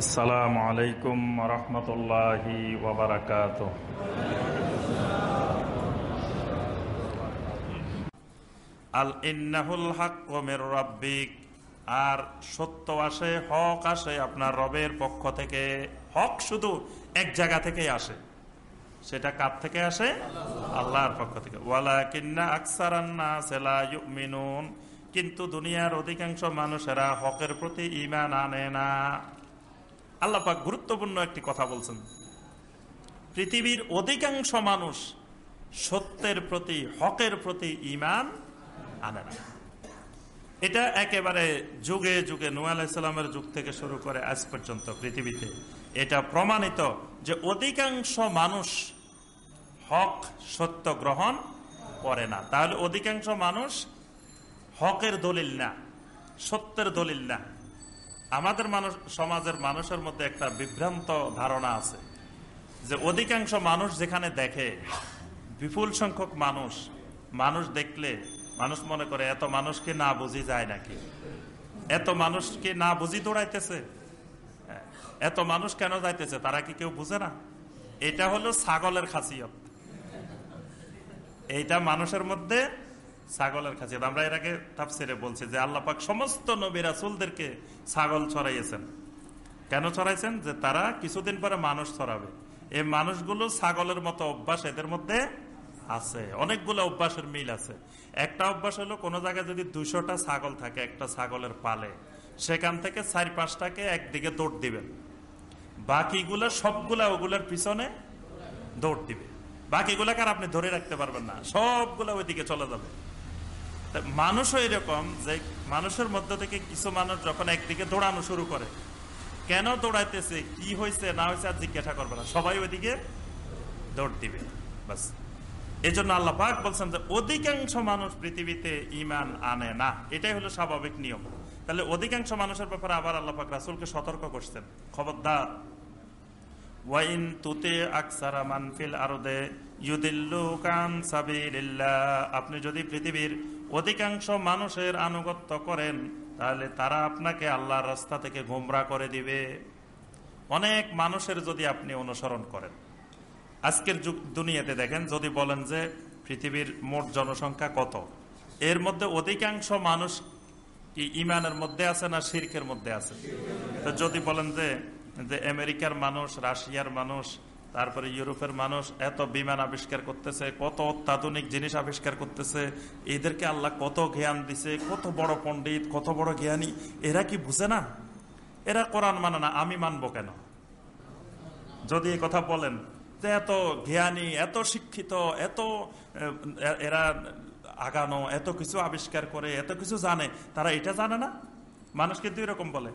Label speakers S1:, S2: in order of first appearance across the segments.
S1: আসসালামু আলাইকুম রহমতুল্লাহি ওবরাকাত আল ইন্নাহুল হক মের রব্বিক। আর সত্য আসে, হক আসে আপনার রবের পক্ষ থেকে। হক শুধু এক জায়গা থেকেই আসে। সেটা কার থেকে আসে? আল্লাহর পক্ষ থেকে। ওয়ালা কিন্না মিনুন কিন্তু দুনিয়ার অধিকাংশ মানুষেরা হকের প্রতি ইমান আনে না। আল্লাহ পাক গুরুত্বপূর্ণ একটি কথা বলছেন। পৃথিবীর অধিকাংশ মানুষ সত্যের প্রতি, হকের প্রতি ইমান আনে না। এটা একেবারে যুগে যুগে নুয়া আলাইসাল্লামের যুগ থেকে শুরু করে আজ পর্যন্ত পৃথিবীতে। এটা প্রমাণিত যে অধিকাংশ মানুষ হক, সত্য গ্রহণ করে না। তাহলে অধিকাংশ মানুষ হকের দলিল না, সত্যের দলিল না। আমাদের মানুষ সমাজের মানুষের মধ্যে একটা বিভ্রান্ত ধারণা আছে যে অধিকাংশ মানুষ যেখানে দেখে বিপুল সংখ্যক মানুষ মানুষ দেখলে মানুষ মনে করে এত মানুষকে না বুঝি যায় নাকি? এত মানুষকে না বুঝি দৌড়াইতেছে? হ্যাঁ, এত মানুষ কেন যাইতেছে? তারা কি কেউ বুঝে না? এটা হলো ছাগলের খাসিয়ত। এইটা মানুষের মধ্যে ছাগলের খাসিয়ত আমরা এর আগে তাফসিরে বলছি যে আল্লাহ পাক সমস্ত নবী রাসুলদেরকে ছাগল ছড়াইয়েছেন। কেন ছড়াইছেন? যে তারা কিছুদিন পরে মানুষ ছড়াবে। এই মানুষগুলো ছাগলের মতো অভ্যাস এদের মধ্যে আছে। অনেকগুলো অভ্যাসের মিল আছে। একটা অভ্যাস হলো কোনো জায়গায় যদি দুশোটা ছাগল থাকে একটা ছাগলের পালে, সেখান থেকে চার পাঁচটাকে একদিকে দৌড় দিবেন। বাকিগুলা সবগুলা ওগুলোর পিছনে দৌড় দিবে। বাকিগুলাকে আর আপনি ধরে রাখতে পারবেন না। সবগুলা ওইদিকে চলে যাবে। মানুষও এরকম যে মানুষের মধ্য থেকে কিছু মানুষ যখন একদিকে দৌড়ানো শুরু করে, কেন দৌড়াইতেছে, কি হয়েছে না হয়েছে আর জিজ্ঞাসা করবে না। সবাই ওইদিকে দৌড় দিবে, বাস। এই জন্য আল্লাহ পাক বলছেন যে অধিকাংশ মানুষ পৃথিবীতে ইমান আনে না। এটাই হলো স্বাভাবিক নিয়ম। তাহলে অধিকাংশ মানুষের ব্যাপারে আবার আল্লাহ পাক রাসুলকে সতর্ক করছেন। খবরদার। ওয়াইন তুতে আকসারা মানফিল আরদে ইউদিল্লু কান সাবিলিল্লাহ। আপনি যদি পৃথিবীর অধিকাংশ মানুষের আনুগত্য করেন, তাহলে তারা আপনাকে আল্লাহর রাস্তা থেকে গোমরা করে দিবে। অনেক মানুষের যদি আপনি অনুসরণ করেন। আজকের যুগ দুনিয়াতে দেখেন, যদি বলেন যে পৃথিবীর মোট জনসংখ্যা কত, এর মধ্যে অধিকাংশ মানুষ কি ইমানের মধ্যে আছে না শির্কের মধ্যে আছে? তো যদি বলেন যে যে আমেরিকার মানুষ, রাশিয়ার মানুষ, তারপরে ইউরোপের মানুষ এত বিমান আবিষ্কার করতেছে, কত অত্যাধুনিক জিনিস আবিষ্কার করতেছে, এদেরকে আল্লাহ কত জ্ঞান দিছে, কত বড় পণ্ডিত, কত বড় জ্ঞানী, এরা কি বুঝে না? এরা কোরআন মানে না, আমি মানবো কেন? যদি এ কথা বলেন, যে এত জ্ঞানী, এত শিক্ষিত, এত এরা আগানো, এত কিছু আবিষ্কার করে, এত কিছু জানে, তারা এটা জানে না? মানুষকে দুই রকম বলে।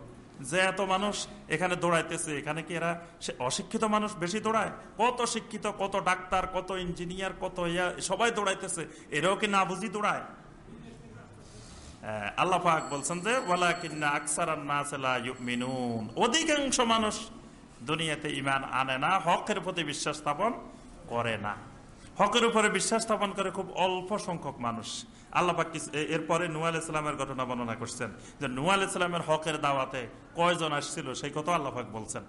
S1: যে এত মানুষ এখানে দৌড়াইতেছে, এখানে কি এরা অশিক্ষিত মানুষ বেশি দৌড়ায়? কত শিক্ষিত, কত ডাক্তার, কত ইঞ্জিনিয়ার, কত ইয়া, সবাই দৌড়াইতেছে, এরাও কি না বুঝি দৌড়ায়? আল্লাহ পাক বলছেন যে ওয়ালা কিন্না আকসার মিনুন অধিকাংশ মানুষ দুনিয়াতে ইমান আনে না, হকের প্রতি বিশ্বাস স্থাপন করে না। হকের উপরে বিশ্বাস স্থাপন করে খুব অল্প সংখ্যক মানুষ। আল্লাপাক এরপরে নুয়াল ইসলামের ঘটনা বর্ণনা করছেন যে নুয়াল ইসলামের হকের দাওয়াতে কয়জন আসছিল, সেই কথা আল্লাহাক বলছেন।